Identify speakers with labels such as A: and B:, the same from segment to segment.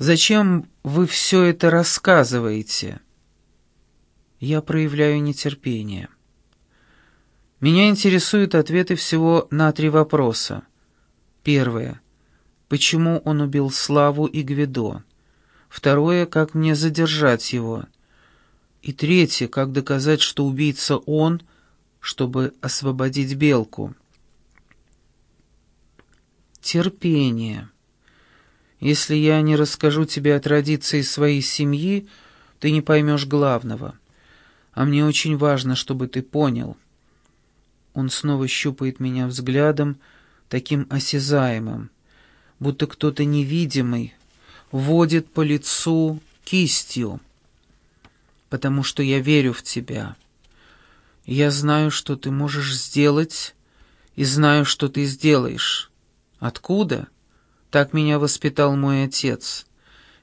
A: Зачем вы все это рассказываете?» Я проявляю нетерпение. Меня интересуют ответы всего на три вопроса. Первое. Почему он убил Славу и Гвидо? Второе. Как мне задержать его? И третье. Как доказать, что убийца он, чтобы освободить Белку? Терпение. Если я не расскажу тебе о традиции своей семьи, ты не поймешь главного. А мне очень важно, чтобы ты понял. Он снова щупает меня взглядом, таким осязаемым, будто кто-то невидимый водит по лицу кистью, потому что я верю в тебя. Я знаю, что ты можешь сделать, и знаю, что ты сделаешь. Откуда? Так меня воспитал мой отец.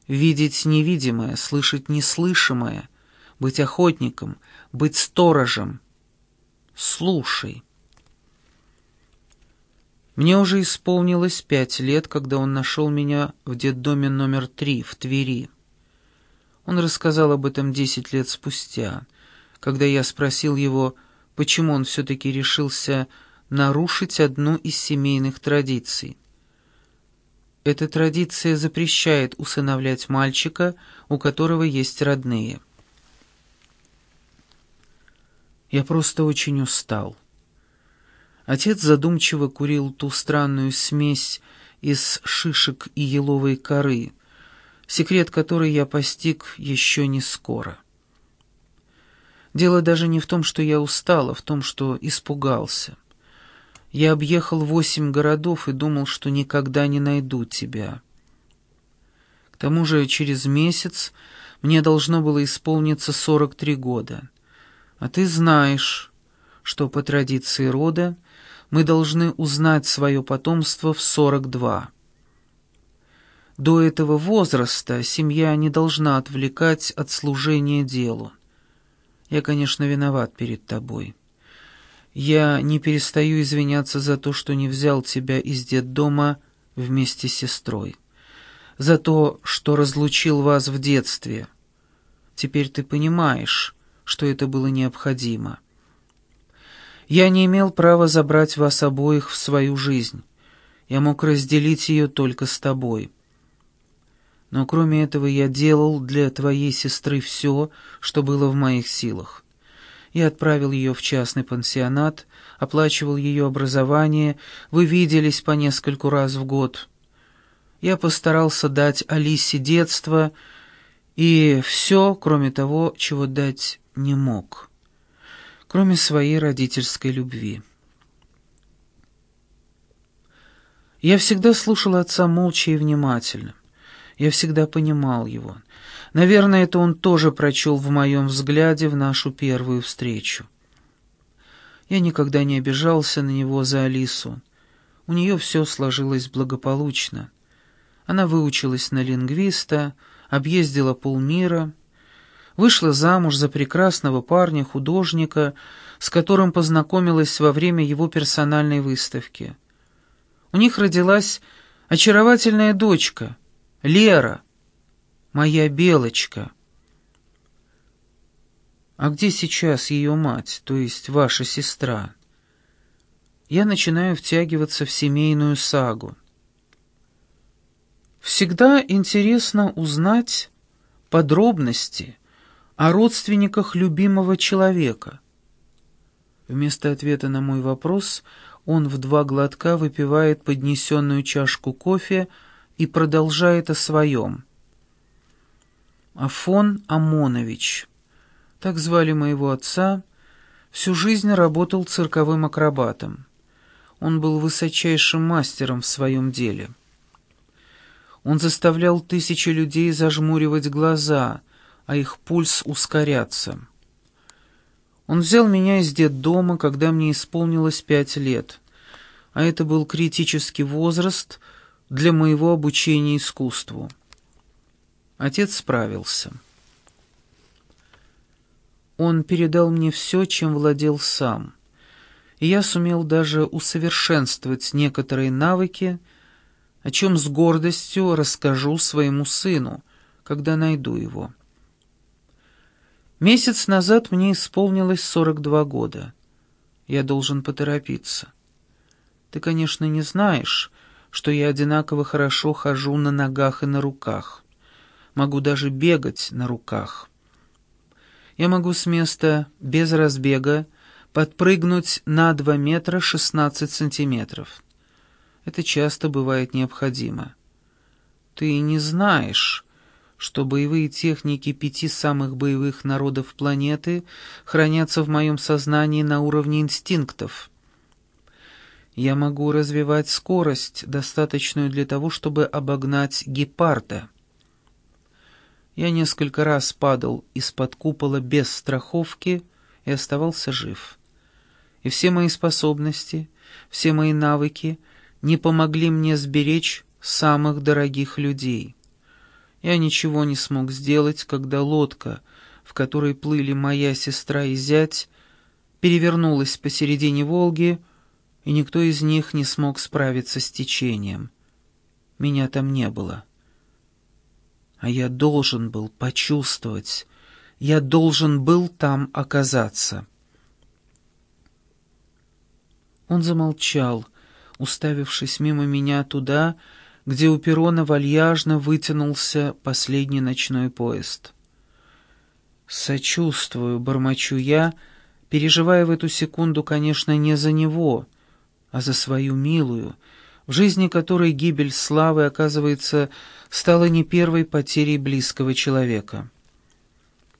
A: Видеть невидимое, слышать неслышимое — быть охотником, быть сторожем. Слушай. Мне уже исполнилось пять лет, когда он нашел меня в детдоме номер три в Твери. Он рассказал об этом десять лет спустя, когда я спросил его, почему он все-таки решился нарушить одну из семейных традиций. Эта традиция запрещает усыновлять мальчика, у которого есть родные. Я просто очень устал. Отец задумчиво курил ту странную смесь из шишек и еловой коры, секрет которой я постиг еще не скоро. Дело даже не в том, что я устал, а в том, что испугался. Я объехал восемь городов и думал, что никогда не найду тебя. К тому же через месяц мне должно было исполниться сорок три года. А ты знаешь, что по традиции рода мы должны узнать свое потомство в 42. До этого возраста семья не должна отвлекать от служения делу. Я, конечно, виноват перед тобой. Я не перестаю извиняться за то, что не взял тебя из детдома вместе с сестрой. За то, что разлучил вас в детстве. Теперь ты понимаешь, что это было необходимо. Я не имел права забрать вас обоих в свою жизнь. Я мог разделить ее только с тобой. Но кроме этого я делал для твоей сестры все, что было в моих силах. Я отправил ее в частный пансионат, оплачивал ее образование, вы виделись по нескольку раз в год. Я постарался дать Алисе детство и все, кроме того, чего дать не мог, кроме своей родительской любви. Я всегда слушал отца молча и внимательно. Я всегда понимал его. Наверное, это он тоже прочел в моем взгляде в нашу первую встречу. Я никогда не обижался на него за Алису. У нее все сложилось благополучно. Она выучилась на лингвиста, объездила полмира — Вышла замуж за прекрасного парня, художника, с которым познакомилась во время его персональной выставки. У них родилась очаровательная дочка, Лера, моя Белочка. А где сейчас ее мать, то есть ваша сестра? Я начинаю втягиваться в семейную сагу. Всегда интересно узнать подробности о родственниках любимого человека. Вместо ответа на мой вопрос он в два глотка выпивает поднесенную чашку кофе и продолжает о своем. Афон Амонович, так звали моего отца, всю жизнь работал цирковым акробатом. Он был высочайшим мастером в своем деле. Он заставлял тысячи людей зажмуривать глаза, а их пульс ускоряться. Он взял меня из детдома, когда мне исполнилось пять лет, а это был критический возраст для моего обучения искусству. Отец справился. Он передал мне все, чем владел сам, и я сумел даже усовершенствовать некоторые навыки, о чем с гордостью расскажу своему сыну, когда найду его. Месяц назад мне исполнилось 42 года. Я должен поторопиться. Ты, конечно, не знаешь, что я одинаково хорошо хожу на ногах и на руках. Могу даже бегать на руках. Я могу с места без разбега подпрыгнуть на 2 метра 16 сантиметров. Это часто бывает необходимо. Ты не знаешь, что боевые техники пяти самых боевых народов планеты хранятся в моем сознании на уровне инстинктов. Я могу развивать скорость, достаточную для того, чтобы обогнать гепарда. Я несколько раз падал из-под купола без страховки и оставался жив. И все мои способности, все мои навыки — не помогли мне сберечь самых дорогих людей. Я ничего не смог сделать, когда лодка, в которой плыли моя сестра и зять, перевернулась посередине Волги, и никто из них не смог справиться с течением. Меня там не было. А я должен был почувствовать, я должен был там оказаться. Он замолчал, — уставившись мимо меня туда, где у перрона вальяжно вытянулся последний ночной поезд. «Сочувствую», — бормочу я, переживая в эту секунду, конечно, не за него, а за свою милую, в жизни которой гибель славы, оказывается, стала не первой потерей близкого человека.